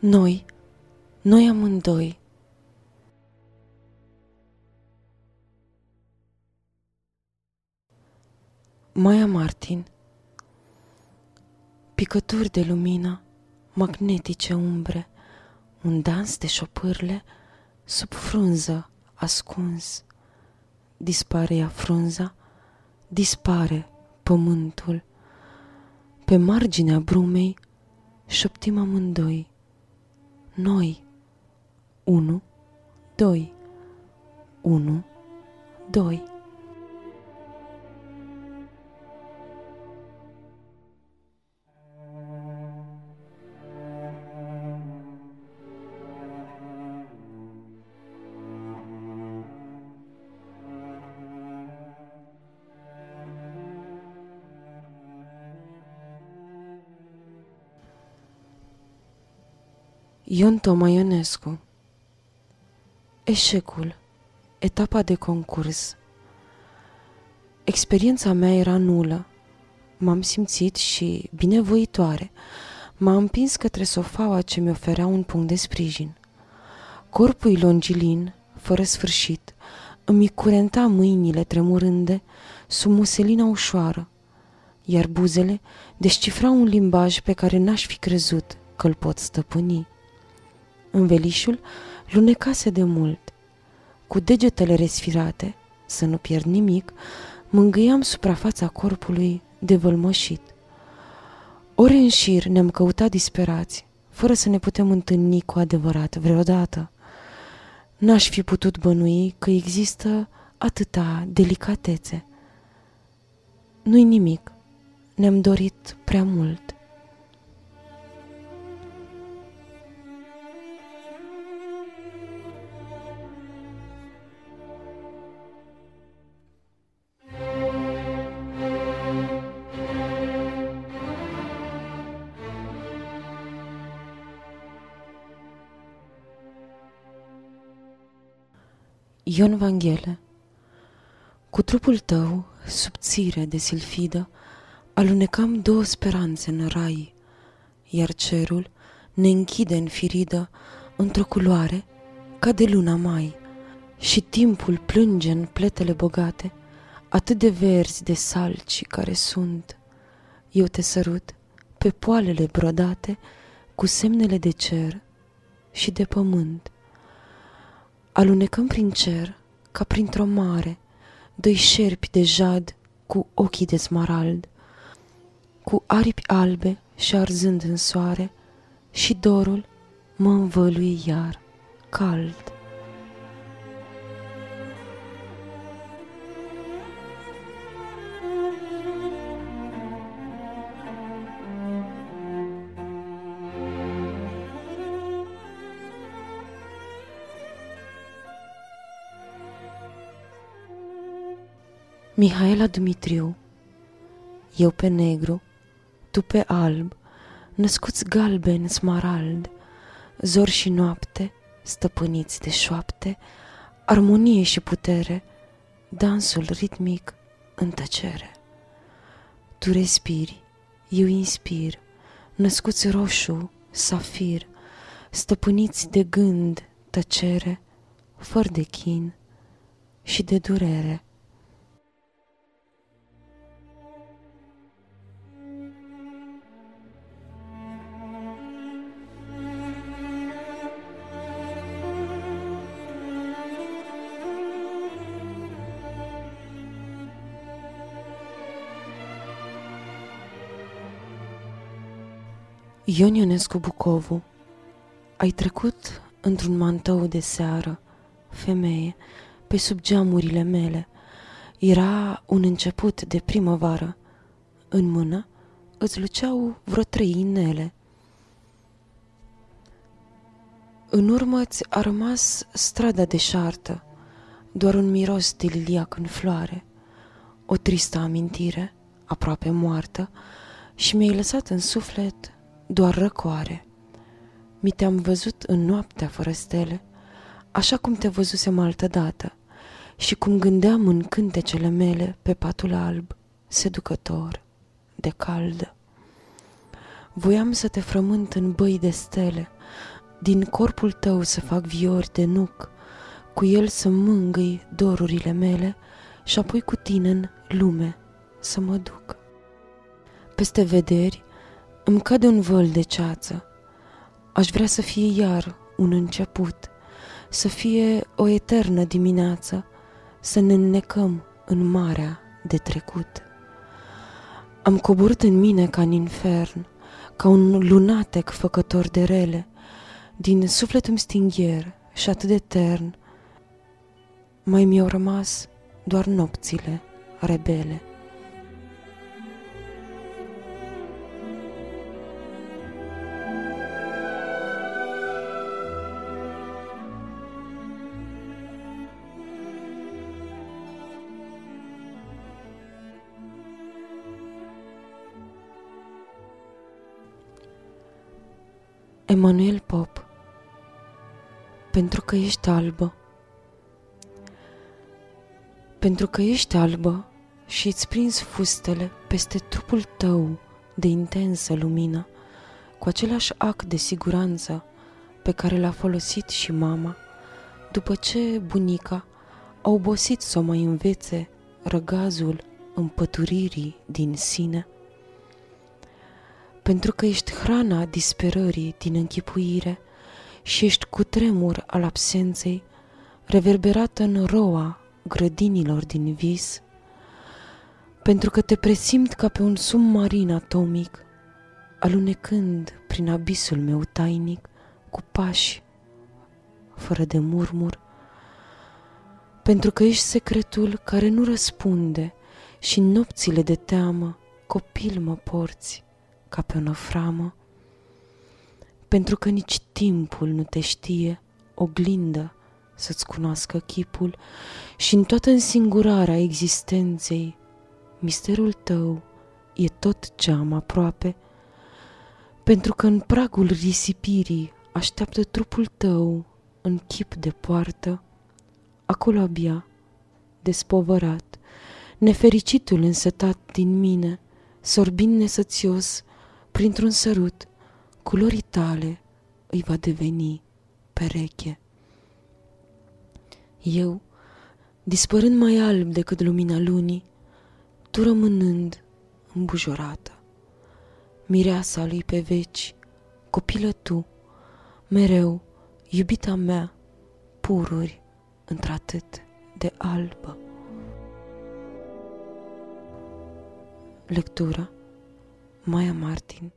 Noi, noi amândoi. Maia Martin Picături de lumină, magnetice umbre, un dans de șopârle sub frunză ascuns. Dispare ea frunza, dispare pământul. Pe marginea brumei șoptim amândoi. Noi. Unu, doi. Unu, doi. Ion Toma Ionescu Eșecul Etapa de concurs Experiența mea era nulă. M-am simțit și binevoitoare. M-a împins către sofaua ce mi oferea un punct de sprijin. Corpul longilin, fără sfârșit, îmi curenta mâinile tremurânde sub muselina ușoară, iar buzele descifrau un limbaj pe care n-aș fi crezut că-l pot stăpâni. Învelișul lunecase de mult. Cu degetele resfirate, să nu pierd nimic, mângâiam suprafața corpului devălmășit. Ore în șir ne-am căutat disperați, fără să ne putem întâlni cu adevărat vreodată. N-aș fi putut bănui că există atâta delicatețe. Nu-i nimic, ne-am dorit prea mult. Ion Vanghele Cu trupul tău, subțire de silfidă, alunecam două speranțe în rai, iar cerul ne închide în firidă într-o culoare ca de luna mai, și timpul plânge în pletele bogate, atât de verzi de salci care sunt. Eu te sărut pe poalele brodate cu semnele de cer și de pământ Alunecăm prin cer, ca printr-o mare, doi șerpi de jad cu ochii de smarald, cu aripi albe și arzând în soare, și dorul mă învăluie iar, cald. Mihaela Dumitriu Eu pe negru, tu pe alb, născuți galben smarald, zor și noapte, stăpâniți de șoapte, armonie și putere, dansul ritmic în tăcere. Tu respiri, eu inspir, născuți roșu, safir, stăpâniți de gând, tăcere, fără de chin și de durere. Ion Ionescu Bucovu, ai trecut într-un mantou de seară, femeie, pe sub geamurile mele. Era un început de primăvară. În mână îți luceau vreo trei inele. În urmă ți a rămas strada deșartă, doar un miros de liliac în floare, o tristă amintire, aproape moartă, și mi-ai lăsat în suflet doar răcoare. Mi te-am văzut în noaptea fără stele, așa cum te văzusem altă dată și cum gândeam în cântecele mele pe patul alb, seducător, de caldă. Voiam să te frământ în băi de stele, din corpul tău să fac viori de nuc, cu el să mângâi dorurile mele și apoi cu tine în lume să mă duc. Peste vederi îmi cade un văl de ceață. Aș vrea să fie iar un început, să fie o eternă dimineață, să ne înnecăm în marea de trecut. Am coborât în mine ca în infern, ca un lunatec făcător de rele, din suflet îmi stingher și atât de tern, mai mi-au rămas doar nopțile rebele. Emanuel Pop Pentru că ești albă. Pentru că ești albă și îți prins fustele peste trupul tău de intensă lumină, cu același act de siguranță pe care l-a folosit și mama, după ce bunica a obosit să o mai învețe răgazul împăturirii din sine pentru că ești hrana disperării din închipuire și ești cu tremur al absenței, reverberată în roa grădinilor din vis, pentru că te presimt ca pe un submarin atomic, alunecând prin abisul meu tainic, cu pași, fără de murmur, pentru că ești secretul care nu răspunde și în nopțile de teamă copil mă porți, ca pe o năframă, pentru că nici timpul nu te știe, oglindă să-ți cunoască chipul și în toată însingurarea existenței, misterul tău e tot ce am aproape, pentru că în pragul risipirii așteaptă trupul tău în chip de poartă, acolo abia, despovărat, nefericitul însetat din mine, sorbind nesățios printr-un sărut, culorii tale îi va deveni pereche. Eu, dispărând mai alb decât lumina lunii, tu rămânând îmbujorată. Mireasa lui pe veci, copilă tu, mereu, iubita mea, pururi într-atât de albă. Lectura Maya Martin